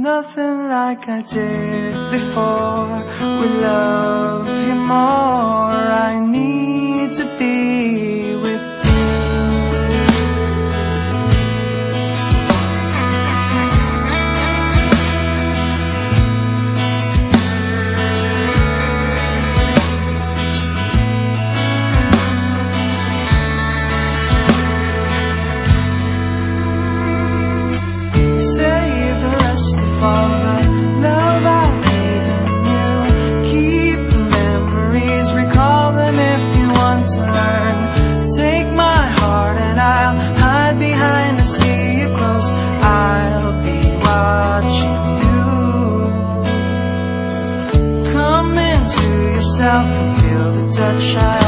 Nothing like I did before. We love you more. I need to be myself and feel the touch I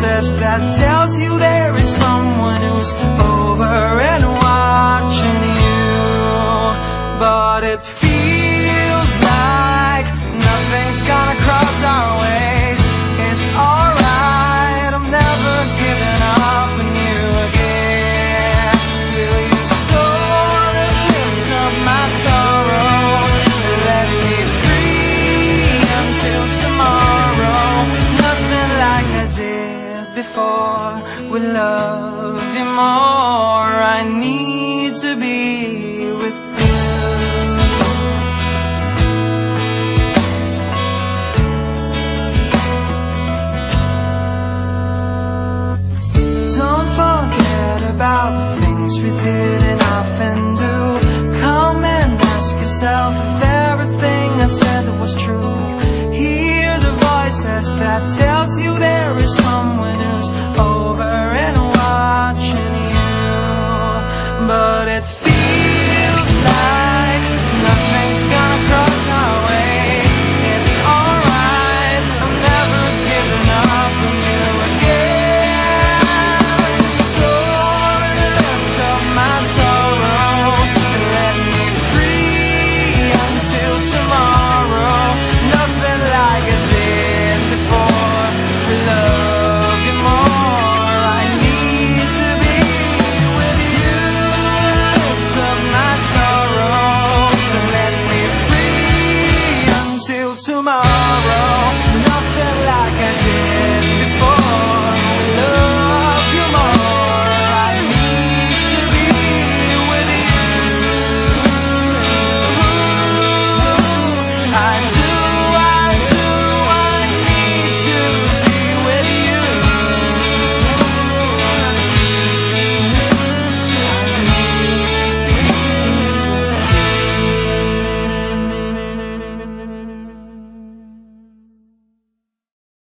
that tells you there is someone who's over and watching you. But it will love you more. I need to be with you. Don't forget about the things we did and often do. Come and ask yourself.